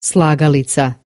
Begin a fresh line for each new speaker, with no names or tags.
slagalica.